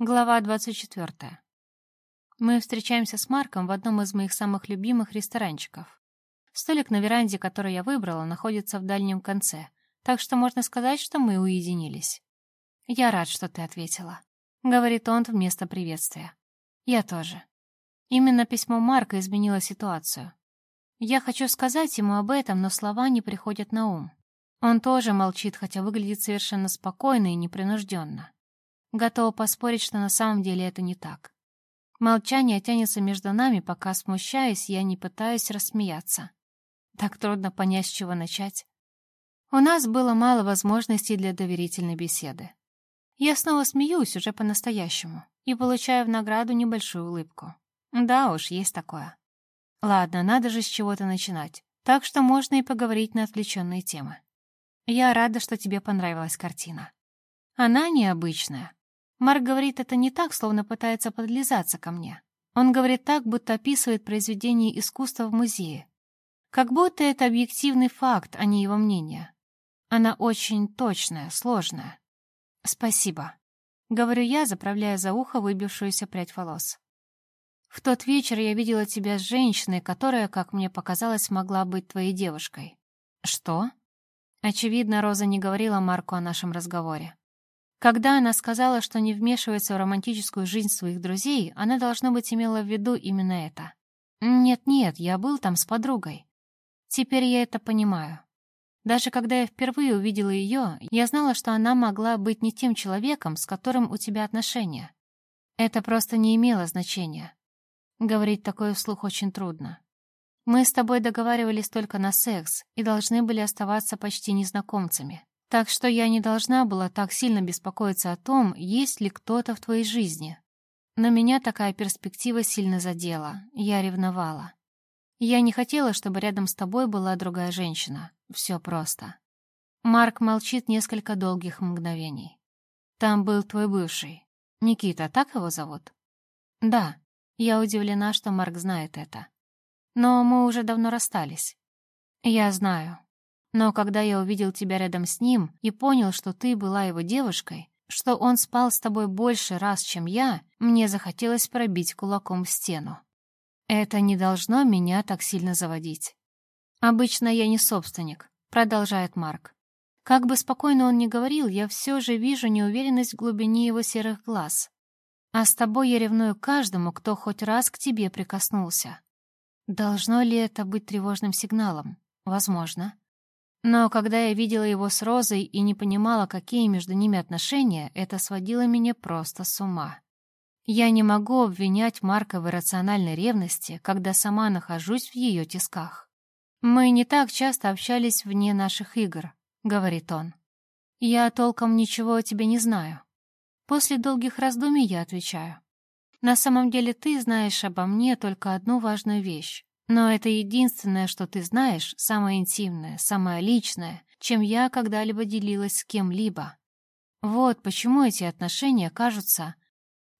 Глава 24. Мы встречаемся с Марком в одном из моих самых любимых ресторанчиков. Столик на веранде, который я выбрала, находится в дальнем конце, так что можно сказать, что мы уединились. «Я рад, что ты ответила», — говорит он вместо приветствия. «Я тоже». Именно письмо Марка изменило ситуацию. Я хочу сказать ему об этом, но слова не приходят на ум. Он тоже молчит, хотя выглядит совершенно спокойно и непринужденно. Готова поспорить, что на самом деле это не так. Молчание тянется между нами, пока, смущаясь, я не пытаюсь рассмеяться. Так трудно понять, с чего начать. У нас было мало возможностей для доверительной беседы. Я снова смеюсь уже по-настоящему и получаю в награду небольшую улыбку. Да уж, есть такое. Ладно, надо же с чего-то начинать, так что можно и поговорить на отвлеченные темы. Я рада, что тебе понравилась картина. Она необычная, Марк говорит это не так, словно пытается подлизаться ко мне. Он говорит так, будто описывает произведение искусства в музее. Как будто это объективный факт, а не его мнение. Она очень точная, сложная. Спасибо. Говорю я, заправляя за ухо выбившуюся прядь волос. В тот вечер я видела тебя с женщиной, которая, как мне показалось, могла быть твоей девушкой. Что? Очевидно, Роза не говорила Марку о нашем разговоре. Когда она сказала, что не вмешивается в романтическую жизнь своих друзей, она, должно быть, имела в виду именно это. Нет-нет, я был там с подругой. Теперь я это понимаю. Даже когда я впервые увидела ее, я знала, что она могла быть не тем человеком, с которым у тебя отношения. Это просто не имело значения. Говорить такое вслух очень трудно. Мы с тобой договаривались только на секс и должны были оставаться почти незнакомцами. Так что я не должна была так сильно беспокоиться о том, есть ли кто-то в твоей жизни. Но меня такая перспектива сильно задела, я ревновала. Я не хотела, чтобы рядом с тобой была другая женщина. Все просто. Марк молчит несколько долгих мгновений. Там был твой бывший. Никита, так его зовут? Да. Я удивлена, что Марк знает это. Но мы уже давно расстались. Я знаю. Но когда я увидел тебя рядом с ним и понял, что ты была его девушкой, что он спал с тобой больше раз, чем я, мне захотелось пробить кулаком в стену. Это не должно меня так сильно заводить. Обычно я не собственник, продолжает Марк. Как бы спокойно он ни говорил, я все же вижу неуверенность в глубине его серых глаз. А с тобой я ревную каждому, кто хоть раз к тебе прикоснулся. Должно ли это быть тревожным сигналом? Возможно. Но когда я видела его с Розой и не понимала, какие между ними отношения, это сводило меня просто с ума. Я не могу обвинять Марка в иррациональной ревности, когда сама нахожусь в ее тисках. «Мы не так часто общались вне наших игр», — говорит он. «Я толком ничего о тебе не знаю». После долгих раздумий я отвечаю. «На самом деле ты знаешь обо мне только одну важную вещь. Но это единственное, что ты знаешь, самое интимное, самое личное, чем я когда-либо делилась с кем-либо. Вот почему эти отношения кажутся...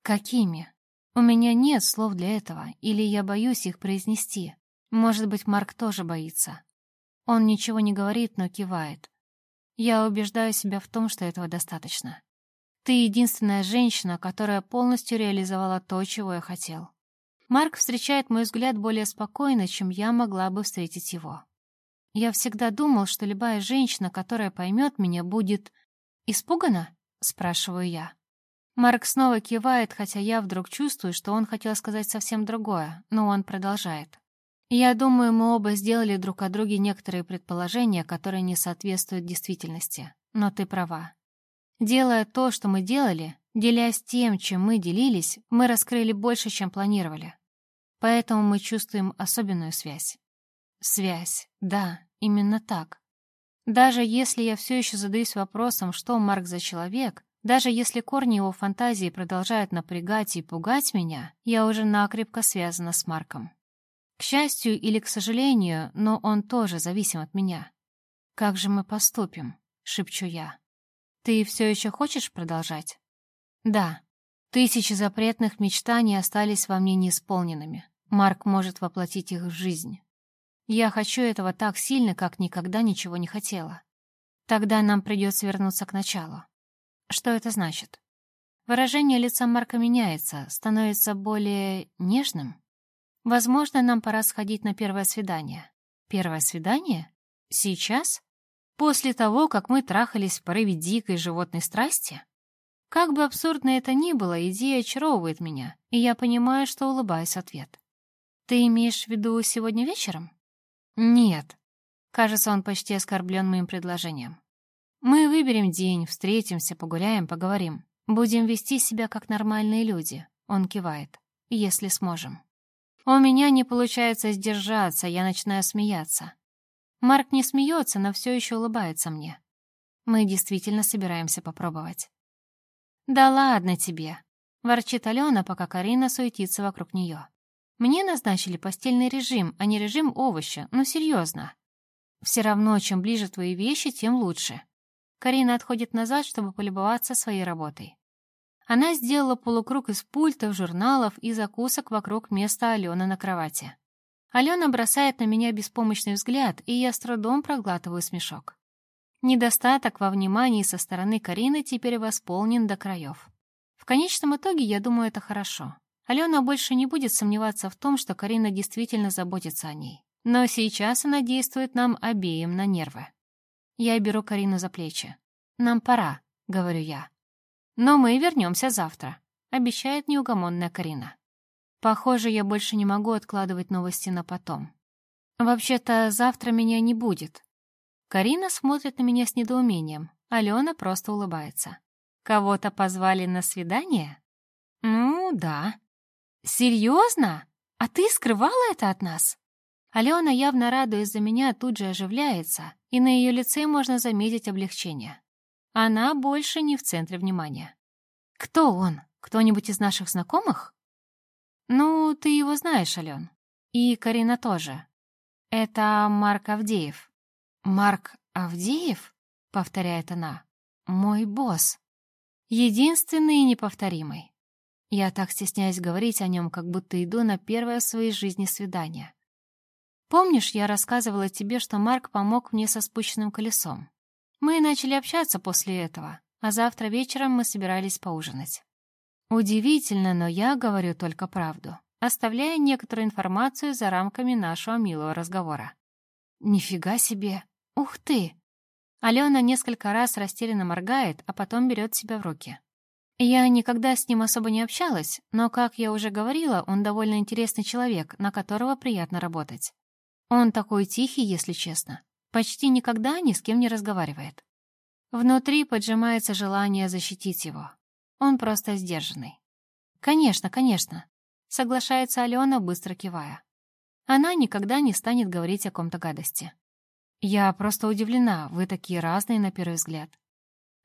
какими? У меня нет слов для этого, или я боюсь их произнести. Может быть, Марк тоже боится. Он ничего не говорит, но кивает. Я убеждаю себя в том, что этого достаточно. Ты единственная женщина, которая полностью реализовала то, чего я хотел. Марк встречает мой взгляд более спокойно, чем я могла бы встретить его. Я всегда думал, что любая женщина, которая поймет меня, будет... «Испугана?» — спрашиваю я. Марк снова кивает, хотя я вдруг чувствую, что он хотел сказать совсем другое, но он продолжает. Я думаю, мы оба сделали друг о друге некоторые предположения, которые не соответствуют действительности. Но ты права. Делая то, что мы делали, делясь тем, чем мы делились, мы раскрыли больше, чем планировали. Поэтому мы чувствуем особенную связь. Связь, да, именно так. Даже если я все еще задаюсь вопросом, что Марк за человек, даже если корни его фантазии продолжают напрягать и пугать меня, я уже накрепко связана с Марком. К счастью или к сожалению, но он тоже зависим от меня. «Как же мы поступим?» — шепчу я. «Ты все еще хочешь продолжать?» «Да», Тысячи запретных мечтаний остались во мне неисполненными. Марк может воплотить их в жизнь. Я хочу этого так сильно, как никогда ничего не хотела. Тогда нам придется вернуться к началу. Что это значит? Выражение лица Марка меняется, становится более нежным. Возможно, нам пора сходить на первое свидание. Первое свидание? Сейчас? После того, как мы трахались в порыве дикой животной страсти? Как бы абсурдно это ни было, идея очаровывает меня, и я понимаю, что улыбаюсь в ответ. Ты имеешь в виду сегодня вечером? Нет. Кажется, он почти оскорблен моим предложением. Мы выберем день, встретимся, погуляем, поговорим. Будем вести себя как нормальные люди. Он кивает. Если сможем. У меня не получается сдержаться, я начинаю смеяться. Марк не смеется, но все еще улыбается мне. Мы действительно собираемся попробовать. «Да ладно тебе!» — ворчит Алена, пока Карина суетится вокруг нее. «Мне назначили постельный режим, а не режим овоща, ну серьезно. Все равно, чем ближе твои вещи, тем лучше». Карина отходит назад, чтобы полюбоваться своей работой. Она сделала полукруг из пультов, журналов и закусок вокруг места Алены на кровати. Алена бросает на меня беспомощный взгляд, и я с трудом проглатываю смешок. Недостаток во внимании со стороны Карины теперь восполнен до краев. В конечном итоге, я думаю, это хорошо. Алена больше не будет сомневаться в том, что Карина действительно заботится о ней. Но сейчас она действует нам обеим на нервы. Я беру Карину за плечи. «Нам пора», — говорю я. «Но мы вернемся завтра», — обещает неугомонная Карина. Похоже, я больше не могу откладывать новости на потом. Вообще-то, завтра меня не будет, Карина смотрит на меня с недоумением. Алена просто улыбается. «Кого-то позвали на свидание?» «Ну, да». «Серьезно? А ты скрывала это от нас?» Алена, явно радуясь за меня, тут же оживляется, и на ее лице можно заметить облегчение. Она больше не в центре внимания. «Кто он? Кто-нибудь из наших знакомых?» «Ну, ты его знаешь, Ален. И Карина тоже. Это Марк Авдеев. «Марк Авдеев?» — повторяет она. «Мой босс. Единственный и неповторимый. Я так стесняюсь говорить о нем, как будто иду на первое в своей жизни свидание. Помнишь, я рассказывала тебе, что Марк помог мне со спущенным колесом? Мы начали общаться после этого, а завтра вечером мы собирались поужинать. Удивительно, но я говорю только правду, оставляя некоторую информацию за рамками нашего милого разговора. Нифига себе! «Ух ты!» Алена несколько раз растерянно моргает, а потом берет себя в руки. Я никогда с ним особо не общалась, но, как я уже говорила, он довольно интересный человек, на которого приятно работать. Он такой тихий, если честно. Почти никогда ни с кем не разговаривает. Внутри поджимается желание защитить его. Он просто сдержанный. «Конечно, конечно», — соглашается Алена, быстро кивая. Она никогда не станет говорить о ком-то гадости. Я просто удивлена, вы такие разные на первый взгляд.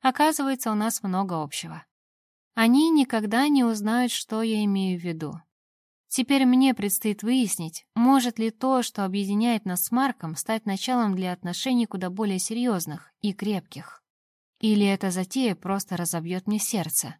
Оказывается, у нас много общего. Они никогда не узнают, что я имею в виду. Теперь мне предстоит выяснить, может ли то, что объединяет нас с Марком, стать началом для отношений куда более серьезных и крепких. Или эта затея просто разобьет мне сердце,